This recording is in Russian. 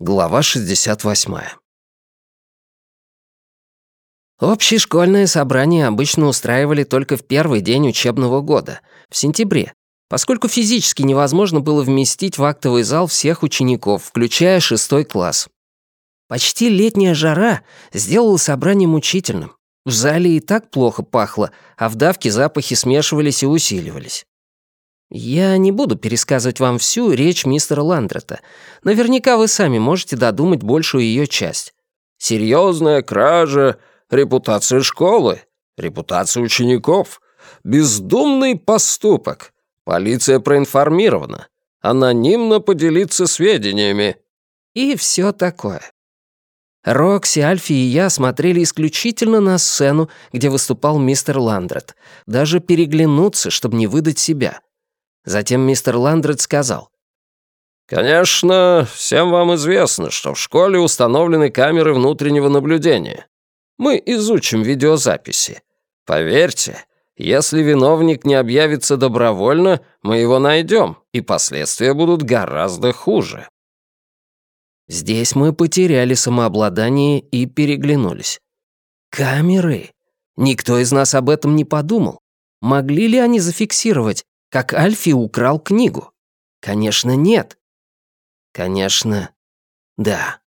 Глава 68. Общешкольное собрание обычно устраивали только в первый день учебного года, в сентябре, поскольку физически невозможно было вместить в актовый зал всех учеников, включая шестой класс. Почти летняя жара сделала собрание мучительным. В зале и так плохо пахло, а в давке запахи смешивались и усиливались. Я не буду пересказывать вам всю речь мистера Ландрета. Наверняка вы сами можете додумать большую ее часть. Серьезная кража, репутация школы, репутация учеников, бездумный поступок. Полиция проинформирована. Анонимно поделиться сведениями. И все такое. Рокси, Альфи и я смотрели исключительно на сцену, где выступал мистер Ландрет. Даже переглянуться, чтобы не выдать себя. Затем мистер Ландред сказал. «Конечно, всем вам известно, что в школе установлены камеры внутреннего наблюдения. Мы изучим видеозаписи. Поверьте, если виновник не объявится добровольно, мы его найдем, и последствия будут гораздо хуже». Здесь мы потеряли самообладание и переглянулись. Камеры? Никто из нас об этом не подумал. Могли ли они зафиксировать, как Альфи украл книгу? Конечно, нет. Конечно, да.